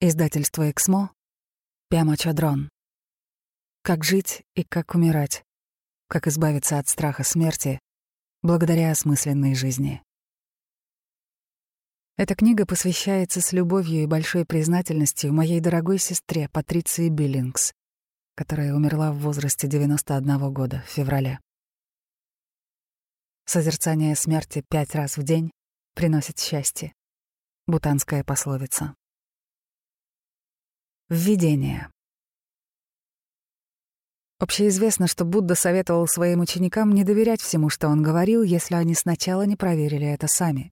Издательство «Эксмо», Пяма Чадрон. Как жить и как умирать. Как избавиться от страха смерти благодаря осмысленной жизни. Эта книга посвящается с любовью и большой признательностью моей дорогой сестре Патриции Биллингс, которая умерла в возрасте 91 года в феврале. Созерцание смерти пять раз в день приносит счастье. Бутанская пословица. Введение. Общеизвестно, что Будда советовал своим ученикам не доверять всему, что он говорил, если они сначала не проверили это сами.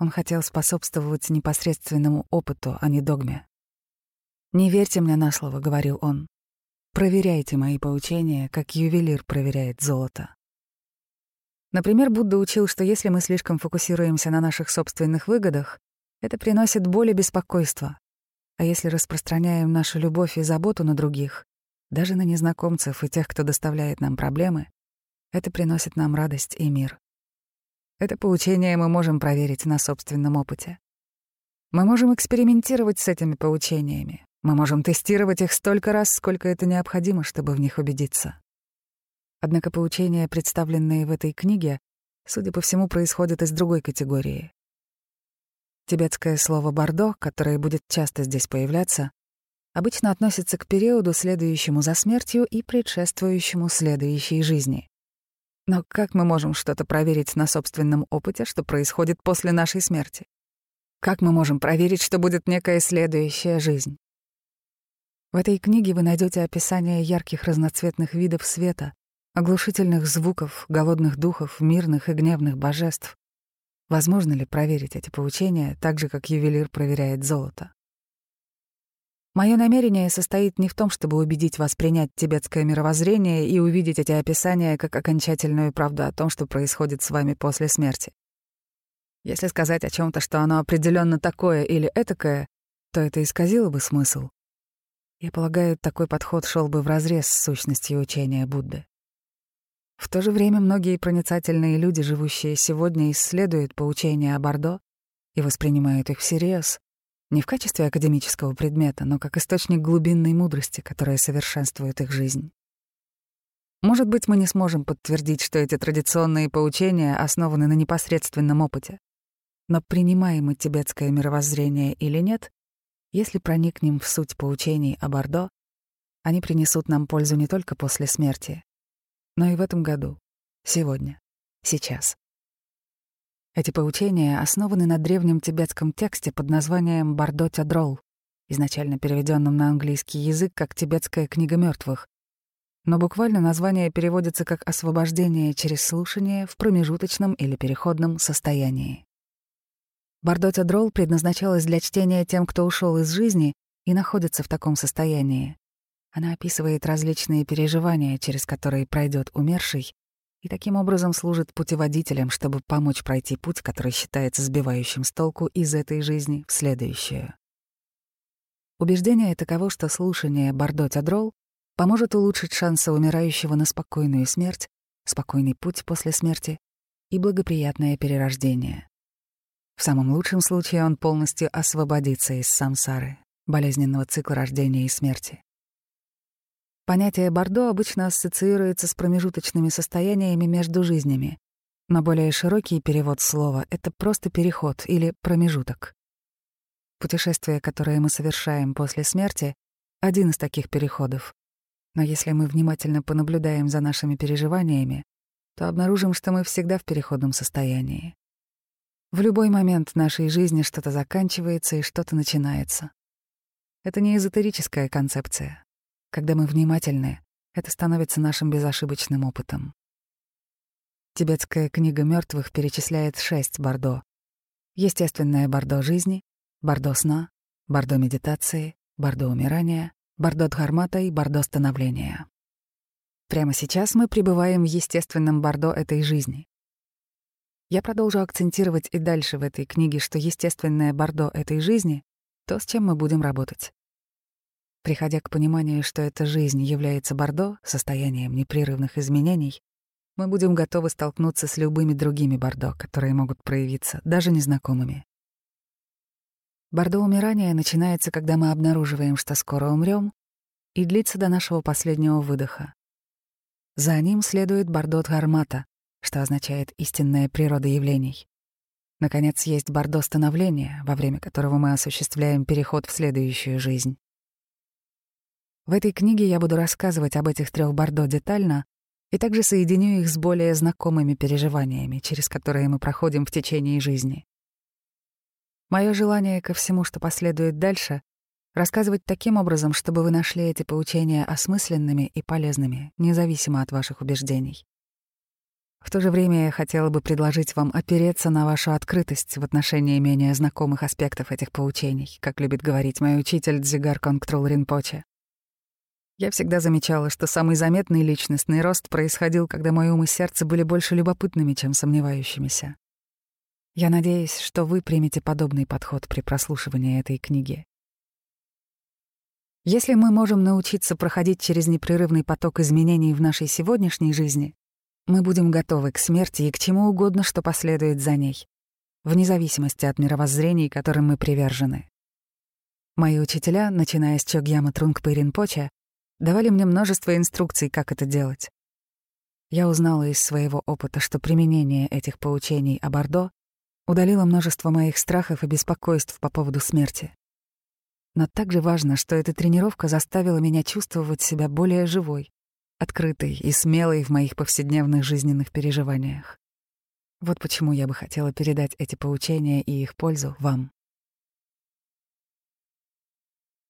Он хотел способствовать непосредственному опыту, а не догме. «Не верьте мне на слово», — говорил он. «Проверяйте мои поучения, как ювелир проверяет золото». Например, Будда учил, что если мы слишком фокусируемся на наших собственных выгодах, это приносит боль и беспокойство, а если распространяем нашу любовь и заботу на других, даже на незнакомцев и тех, кто доставляет нам проблемы, это приносит нам радость и мир. Это поучение мы можем проверить на собственном опыте. Мы можем экспериментировать с этими поучениями. Мы можем тестировать их столько раз, сколько это необходимо, чтобы в них убедиться. Однако поучения, представленные в этой книге, судя по всему, происходят из другой категории. Тибетское слово «бордо», которое будет часто здесь появляться, обычно относится к периоду, следующему за смертью и предшествующему следующей жизни. Но как мы можем что-то проверить на собственном опыте, что происходит после нашей смерти? Как мы можем проверить, что будет некая следующая жизнь? В этой книге вы найдете описание ярких разноцветных видов света, оглушительных звуков, голодных духов, мирных и гневных божеств, Возможно ли проверить эти поучения так же, как ювелир проверяет золото? Мое намерение состоит не в том, чтобы убедить вас принять тибетское мировоззрение и увидеть эти описания как окончательную правду о том, что происходит с вами после смерти. Если сказать о чем то что оно определенно такое или этакое, то это исказило бы смысл. Я полагаю, такой подход шел бы вразрез с сущностью учения Будды. В то же время многие проницательные люди, живущие сегодня, исследуют поучения о Бордо и воспринимают их всерьез, не в качестве академического предмета, но как источник глубинной мудрости, которая совершенствует их жизнь. Может быть, мы не сможем подтвердить, что эти традиционные поучения основаны на непосредственном опыте. Но принимаем мы тибетское мировоззрение или нет, если проникнем в суть поучений о Бордо, они принесут нам пользу не только после смерти, но и в этом году, сегодня, сейчас. Эти поучения основаны на древнем тибетском тексте под названием «Бардо Тядрол», изначально переведенном на английский язык как «Тибетская книга мертвых», но буквально название переводится как «освобождение через слушание в промежуточном или переходном состоянии». Бардо Тядрол предназначалась для чтения тем, кто ушел из жизни и находится в таком состоянии. Она описывает различные переживания, через которые пройдет умерший, и таким образом служит путеводителем, чтобы помочь пройти путь, который считается сбивающим с толку из этой жизни в следующую. Убеждение таково, что слушание Бардо Тядрол поможет улучшить шансы умирающего на спокойную смерть, спокойный путь после смерти и благоприятное перерождение. В самом лучшем случае он полностью освободится из самсары, болезненного цикла рождения и смерти. Понятие «бордо» обычно ассоциируется с промежуточными состояниями между жизнями, но более широкий перевод слова — это просто переход или промежуток. Путешествие, которое мы совершаем после смерти, — один из таких переходов. Но если мы внимательно понаблюдаем за нашими переживаниями, то обнаружим, что мы всегда в переходном состоянии. В любой момент нашей жизни что-то заканчивается и что-то начинается. Это не эзотерическая концепция. Когда мы внимательны, это становится нашим безошибочным опытом. Тибетская книга мертвых перечисляет шесть бордо. Естественное бордо жизни, бордо сна, бордо медитации, бордо умирания, бордо дхармата и бордо становления. Прямо сейчас мы пребываем в естественном бордо этой жизни. Я продолжу акцентировать и дальше в этой книге, что естественное бордо этой жизни — то, с чем мы будем работать. Приходя к пониманию, что эта жизнь является Бордо, состоянием непрерывных изменений, мы будем готовы столкнуться с любыми другими Бордо, которые могут проявиться, даже незнакомыми. Бордо умирания начинается, когда мы обнаруживаем, что скоро умрем, и длится до нашего последнего выдоха. За ним следует бордо Дхармата, что означает «истинная природа явлений». Наконец, есть бордо становления, во время которого мы осуществляем переход в следующую жизнь. В этой книге я буду рассказывать об этих трех бордо детально и также соединю их с более знакомыми переживаниями, через которые мы проходим в течение жизни. Мое желание ко всему, что последует дальше, рассказывать таким образом, чтобы вы нашли эти поучения осмысленными и полезными, независимо от ваших убеждений. В то же время я хотела бы предложить вам опереться на вашу открытость в отношении менее знакомых аспектов этих поучений, как любит говорить мой учитель Дзигар Конгтрул Ринпоче. Я всегда замечала, что самый заметный личностный рост происходил, когда мой ум и сердце были больше любопытными, чем сомневающимися. Я надеюсь, что вы примете подобный подход при прослушивании этой книги. Если мы можем научиться проходить через непрерывный поток изменений в нашей сегодняшней жизни, мы будем готовы к смерти и к чему угодно, что последует за ней, вне зависимости от мировоззрений, которым мы привержены. Мои учителя, начиная с Чогьяма Трунгпы Ринпоча, давали мне множество инструкций, как это делать. Я узнала из своего опыта, что применение этих поучений о Бордо удалила множество моих страхов и беспокойств по поводу смерти. Но также важно, что эта тренировка заставила меня чувствовать себя более живой, открытой и смелой в моих повседневных жизненных переживаниях. Вот почему я бы хотела передать эти поучения и их пользу вам.